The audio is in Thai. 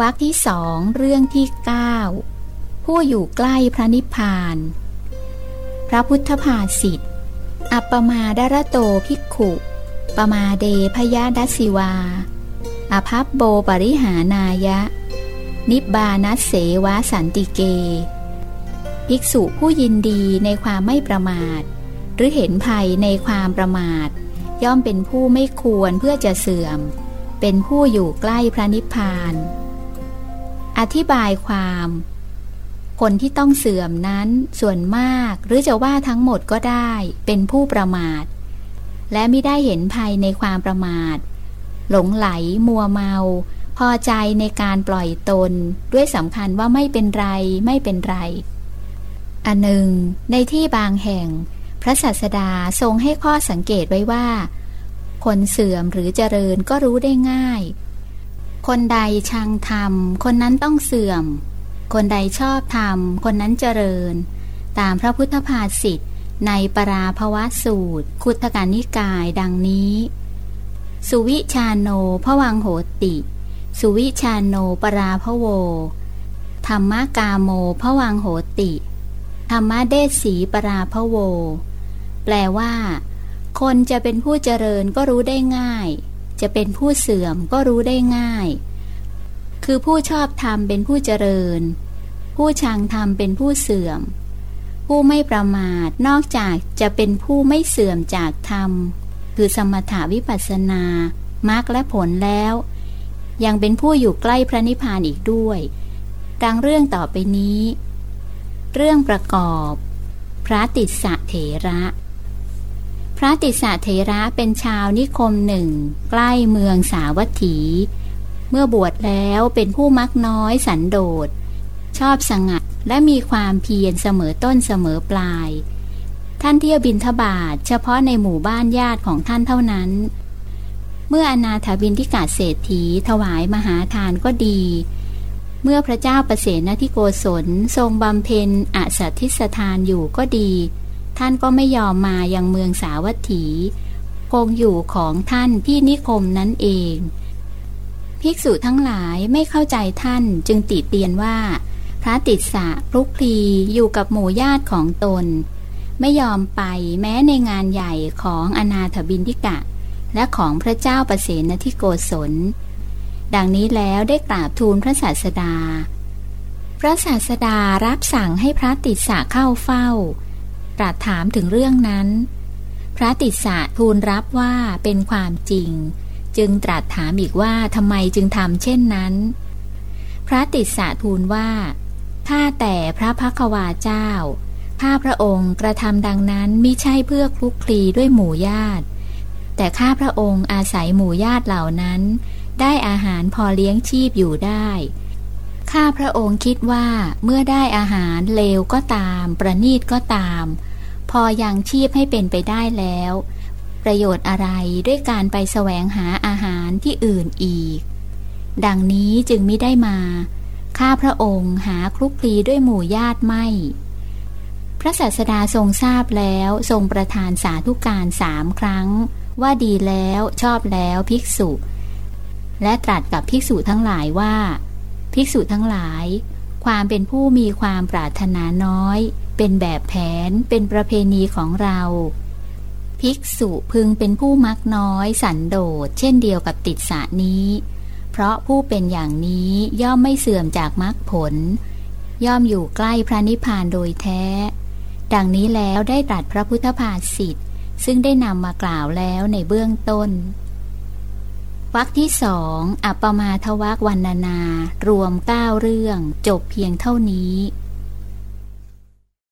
วรรคที่สองเรื่องที่เก้าผู้อยู่ใกล้พระนิพพาน พระพุทธภาษิตอัปปมาดารโตภิกขุ ปมาเดพยาดัสิวา อภัพโบปริหานายะ นิบานัสเสวะสันติเก ภิกษุผู้ยินดีในความไม่ประมาท หรือเห็นภัยในความประมาท ย่อมเป็นผู้ไม่ควรเพื่อจะเสื่อม เป็นผู้อยู่ใกล้พระนิพพาน อธิบายความ คนที่ต้องเสื่อมนั้นส่วนมากหรือจะว่าทั้งหมดก็ได้เป็นผู้ประมาท และไม่ได้เห็นภัยในความประมาท หลงไหลมัวเมา พอใจในการปล่อยตน ด้วยสำคัญว่าไม่เป็นไรไม่เป็นไร อันหนึ่ง ในที่บางแห่ง พระศาสดาทรงให้ข้อสังเกตไว้ว่า คนเสื่อมหรือเจริญก็รู้ได้ง่าย คนใดชังธรรม คนนั้นต้องเสื่อม คนใดชอบธรรม คนนั้นเจริญ ตามพระพุทธภาษิตในปราภวสูตร คุตการนิกายดังนี้ สุวิชาโนพวังโหติ สุวิชาโนปราพโว ธรรมกาโมพวังโหติ ธรรมเดสีปราพโว แปลว่า คนจะเป็นผู้เจริญก็รู้ได้ง่าย จะเป็นผู้เสื่อมก็รู้ได้ง่าย คือผู้ชอบธรรมเป็นผู้เจริญ ผู้ชังธรรมเป็นผู้เสื่อม ผู้ไม่ประมาทนอกจากจะเป็นผู้ไม่เสื่อมจากธรรม คือสมถาวิปัสสนามรรคและผลแล้ว ยังเป็นผู้อยู่ใกล้พระนิพพานอีกด้วย ดังเรื่องต่อไปนี้ เรื่องประกอบ พระติสสะเถระ พระติสสะเถระเป็นชาวนิคมหนึ่ง ใกล้เมืองสาวัตถี เมื่อบวชแล้วเป็นผู้มักน้อยสันโดษ ชอบสงัดและมีความเพียรเสมอต้นเสมอปลาย ท่านเที่ยวบินทบาทเฉพาะในหมู่บ้านญาติของท่านเท่านั้น เมื่ออนาถาบินทิกาเศรษฐีถวายมหาทานก็ดี เมื่อพระเจ้าประเสนทิโกศลทรงบำเพ็ญอสัติสถานอยู่ก็ดี ท่านก็ไม่ยอมมายังเมืองสาวัตถี คงอยู่ของท่านพี่นิคมนั่นเอง ภิกษุทั้งหลายไม่เข้าใจท่านจึงติเตียนว่า พระติสสะพลุกพลีอยู่กับหมู่ญาติของตน ไม่ยอมไปแม้ในงานใหญ่ของอนาถบินทิกะ และของพระเจ้าประเสนทิโกศล ดังนี้แล้วได้กราบทูลพระศาสดาพระศาสดารับสั่งให้พระติสสะเข้าเฝ้า ตรัสถามถึงเรื่องนั้น พระติสสะทูลรับว่าเป็นความจริง จึงตรัสถามอีกว่าทำไมจึงทำเช่นนั้น พระติสสะทูลว่าถ้าแต่พระพักวาเจ้าถ้าพระองค์กระทำดังนั้นมิใช่เพื่อคลุกคลีด้วยหมู่ญาติ แต่ข้าพระองค์อาศัยหมู่ญาติเหล่านั้น ได้อาหารพอเลี้ยงชีพอยู่ได้ ข้าพระองค์คิดว่าเมื่อได้อาหารเลวก็ตาม ประนีตก็ตาม พอยังชีพให้เป็นไปได้แล้ว ประโยชน์อะไรด้วยการไปแสวงหาอาหารที่อื่นอีก ดังนี้จึงไม่ได้มา ข้าพระองค์หาคลุกคลีด้วยหมู่ญาติไม่ พระศาสดาทรงทราบแล้วทรงประทานสาธุการสามครั้ง ว่าดีแล้วชอบแล้วภิกษุ และตรัสกับภิกษุทั้งหลายว่า ภิกษุทั้งหลาย ความเป็นผู้มีความปรารถนาน้อย เป็นแบบแผนเป็นประเพณีของเรา ภิกษุพึงเป็นผู้มักน้อยสันโดษเช่นเดียวกับติดสานี้ เพราะผู้เป็นอย่างนี้ย่อมไม่เสื่อมจากมรรคผล ย่อมอยู่ใกล้พระนิพพานโดยแท้ ดังนี้แล้วได้ตรัสพระพุทธภาษิตซึ่งได้นำมากล่าวแล้วในเบื้องต้น วรรคที่สองอัปปมาทวักวันนานารวมเก้าเรื่อง จบเพียงเท่านี้